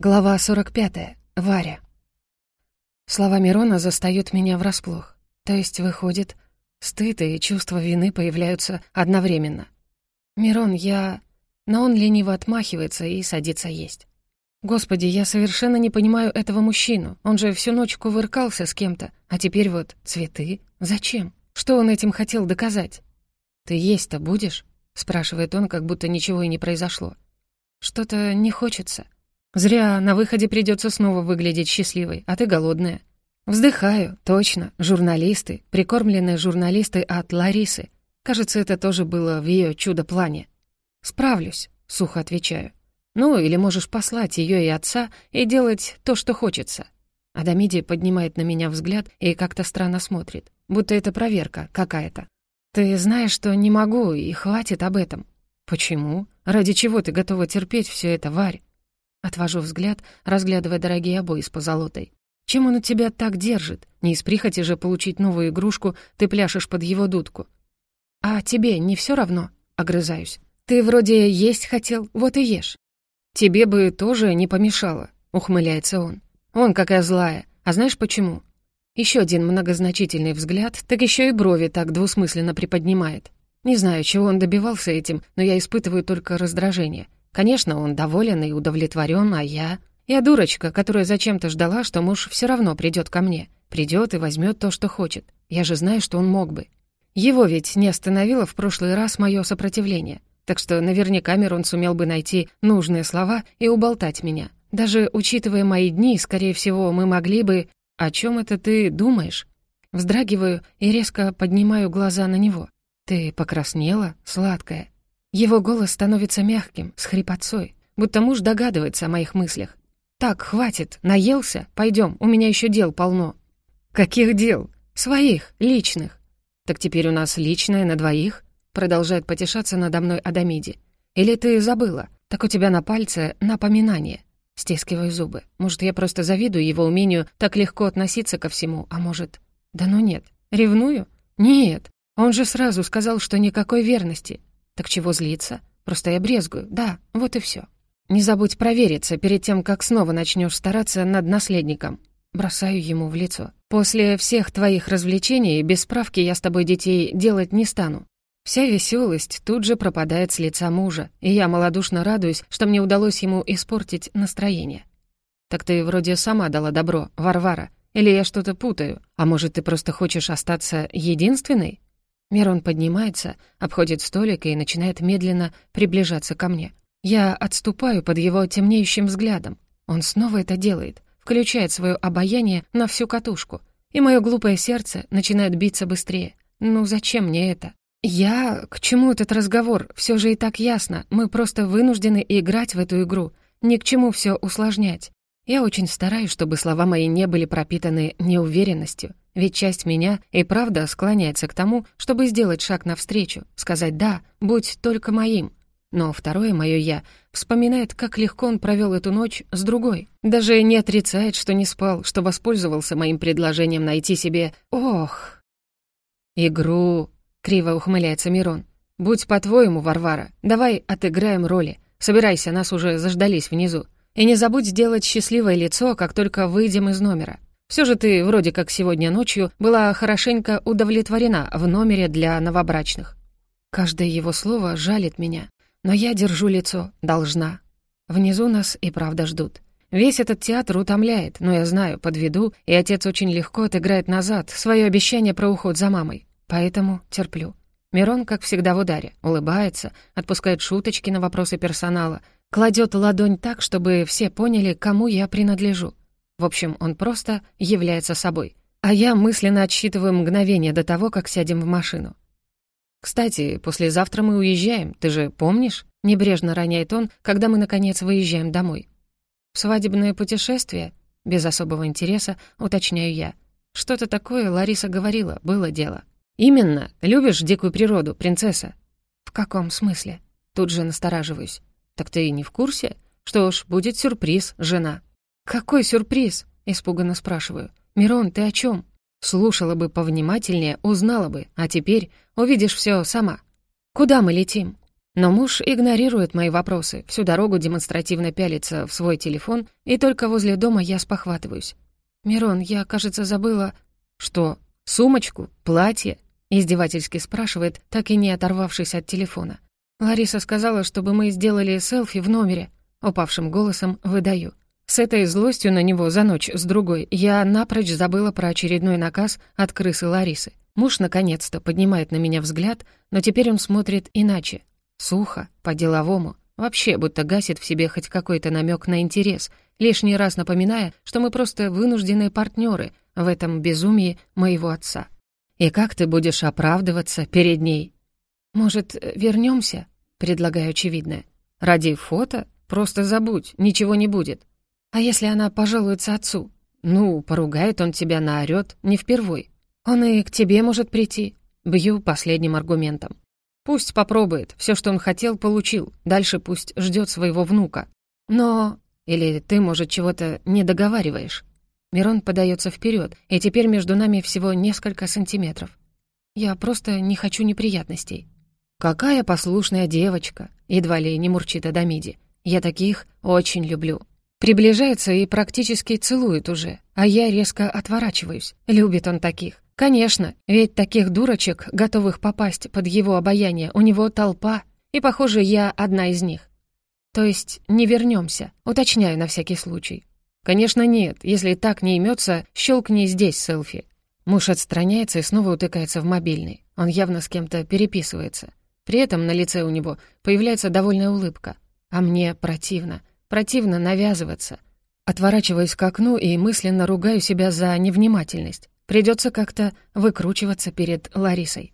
Глава 45. Варя. Слова Мирона застают меня врасплох. То есть, выходит, стыд и чувство вины появляются одновременно. «Мирон, я...» Но он лениво отмахивается и садится есть. Господи, я совершенно не понимаю этого мужчину. Он же всю ночь кувыркался с кем-то, а теперь вот цветы. Зачем? Что он этим хотел доказать? «Ты есть-то будешь?» — спрашивает он, как будто ничего и не произошло. «Что-то не хочется». Зря, на выходе придется снова выглядеть счастливой, а ты голодная. Вздыхаю, точно, журналисты, прикормленные журналисты от Ларисы. Кажется, это тоже было в ее чудо-плане. «Справлюсь», — сухо отвечаю. «Ну, или можешь послать ее и отца и делать то, что хочется». Адамиди поднимает на меня взгляд и как-то странно смотрит, будто это проверка какая-то. «Ты знаешь, что не могу, и хватит об этом». «Почему? Ради чего ты готова терпеть все это, Варь?» Отвожу взгляд, разглядывая дорогие обои с позолотой. Чем он у тебя так держит? Не из прихоти же получить новую игрушку, ты пляшешь под его дудку. А тебе не все равно? Огрызаюсь. Ты вроде есть хотел, вот и ешь. Тебе бы тоже не помешало, ухмыляется он. Он какая злая. А знаешь почему? Еще один многозначительный взгляд, так еще и брови так двусмысленно приподнимает. Не знаю, чего он добивался этим, но я испытываю только раздражение. Конечно, он доволен и удовлетворен, а я... Я дурочка, которая зачем-то ждала, что муж все равно придет ко мне. Придет и возьмет то, что хочет. Я же знаю, что он мог бы. Его ведь не остановило в прошлый раз мое сопротивление. Так что наверняка Мирон сумел бы найти нужные слова и уболтать меня. Даже учитывая мои дни, скорее всего, мы могли бы... О чем это ты думаешь? Вздрагиваю и резко поднимаю глаза на него. Ты покраснела, сладкая. Его голос становится мягким, с хрипотцой, будто муж догадывается о моих мыслях. «Так, хватит, наелся? Пойдем, у меня еще дел полно». «Каких дел? Своих, личных». «Так теперь у нас личное на двоих?» Продолжает потешаться надо мной Адамиди. «Или ты забыла? Так у тебя на пальце напоминание». Стискиваю зубы. Может, я просто завидую его умению так легко относиться ко всему, а может... Да ну нет. Ревную? Нет. Он же сразу сказал, что никакой верности. Так чего злиться? Просто я брезгую. Да, вот и все. Не забудь провериться перед тем, как снова начнешь стараться над наследником. Бросаю ему в лицо. После всех твоих развлечений без справки я с тобой детей делать не стану. Вся веселость тут же пропадает с лица мужа, и я малодушно радуюсь, что мне удалось ему испортить настроение. Так ты вроде сама дала добро, Варвара. Или я что-то путаю? А может, ты просто хочешь остаться единственной? Мирон поднимается, обходит столик и начинает медленно приближаться ко мне. Я отступаю под его темнеющим взглядом. Он снова это делает, включает свое обаяние на всю катушку. И мое глупое сердце начинает биться быстрее. Ну зачем мне это? Я... К чему этот разговор? Все же и так ясно. Мы просто вынуждены играть в эту игру. Ни к чему все усложнять. Я очень стараюсь, чтобы слова мои не были пропитаны неуверенностью. Ведь часть меня и правда склоняется к тому, чтобы сделать шаг навстречу, сказать «да», будь только моим. Но второе мое «я» вспоминает, как легко он провел эту ночь с другой. Даже не отрицает, что не спал, что воспользовался моим предложением найти себе «ох». «Игру», — криво ухмыляется Мирон. «Будь по-твоему, Варвара, давай отыграем роли. Собирайся, нас уже заждались внизу. И не забудь сделать счастливое лицо, как только выйдем из номера. Все же ты, вроде как сегодня ночью, была хорошенько удовлетворена в номере для новобрачных. Каждое его слово жалит меня, но я держу лицо, должна. Внизу нас и правда ждут. Весь этот театр утомляет, но я знаю, подведу, и отец очень легко отыграет назад свое обещание про уход за мамой. Поэтому терплю. Мирон, как всегда, в ударе, улыбается, отпускает шуточки на вопросы персонала, кладет ладонь так, чтобы все поняли, кому я принадлежу. В общем, он просто является собой. А я мысленно отсчитываю мгновение до того, как сядем в машину. «Кстати, послезавтра мы уезжаем, ты же помнишь?» Небрежно роняет он, когда мы, наконец, выезжаем домой. «В свадебное путешествие?» Без особого интереса уточняю я. «Что-то такое Лариса говорила, было дело». «Именно. Любишь дикую природу, принцесса?» «В каком смысле?» Тут же настораживаюсь. «Так ты и не в курсе? Что ж, будет сюрприз, жена». «Какой сюрприз?» — испуганно спрашиваю. «Мирон, ты о чем? Слушала бы повнимательнее, узнала бы, а теперь увидишь все сама. Куда мы летим?» Но муж игнорирует мои вопросы, всю дорогу демонстративно пялится в свой телефон, и только возле дома я спохватываюсь. «Мирон, я, кажется, забыла...» «Что? Сумочку? Платье?» — издевательски спрашивает, так и не оторвавшись от телефона. Лариса сказала, чтобы мы сделали селфи в номере. Упавшим голосом выдаю. С этой злостью на него за ночь с другой я напрочь забыла про очередной наказ от крысы Ларисы. Муж наконец-то поднимает на меня взгляд, но теперь он смотрит иначе, Сухо, по-деловому, вообще будто гасит в себе хоть какой-то намек на интерес, лишний раз напоминая, что мы просто вынужденные партнеры в этом безумии моего отца. И как ты будешь оправдываться перед ней? Может, вернемся? предлагаю очевидное. Ради фото? Просто забудь, ничего не будет. А если она пожалуется отцу? Ну, поругает он тебя, наорёт, не впервой. Он и к тебе может прийти. Бью последним аргументом. Пусть попробует, все, что он хотел, получил. Дальше пусть ждет своего внука. Но... Или ты, может, чего-то не договариваешь. Мирон подается вперед, и теперь между нами всего несколько сантиметров. Я просто не хочу неприятностей. Какая послушная девочка, едва ли не мурчит Адамиди. Я таких очень люблю. Приближается и практически целует уже, а я резко отворачиваюсь. Любит он таких. Конечно, ведь таких дурочек, готовых попасть под его обаяние, у него толпа, и, похоже, я одна из них. То есть не вернемся, уточняю на всякий случай. Конечно, нет, если так не имется, щелкни здесь селфи. Муж отстраняется и снова утыкается в мобильный. Он явно с кем-то переписывается. При этом на лице у него появляется довольная улыбка. А мне противно, противно навязываться. Отворачиваюсь к окну и мысленно ругаю себя за невнимательность. Придется как-то выкручиваться перед Ларисой.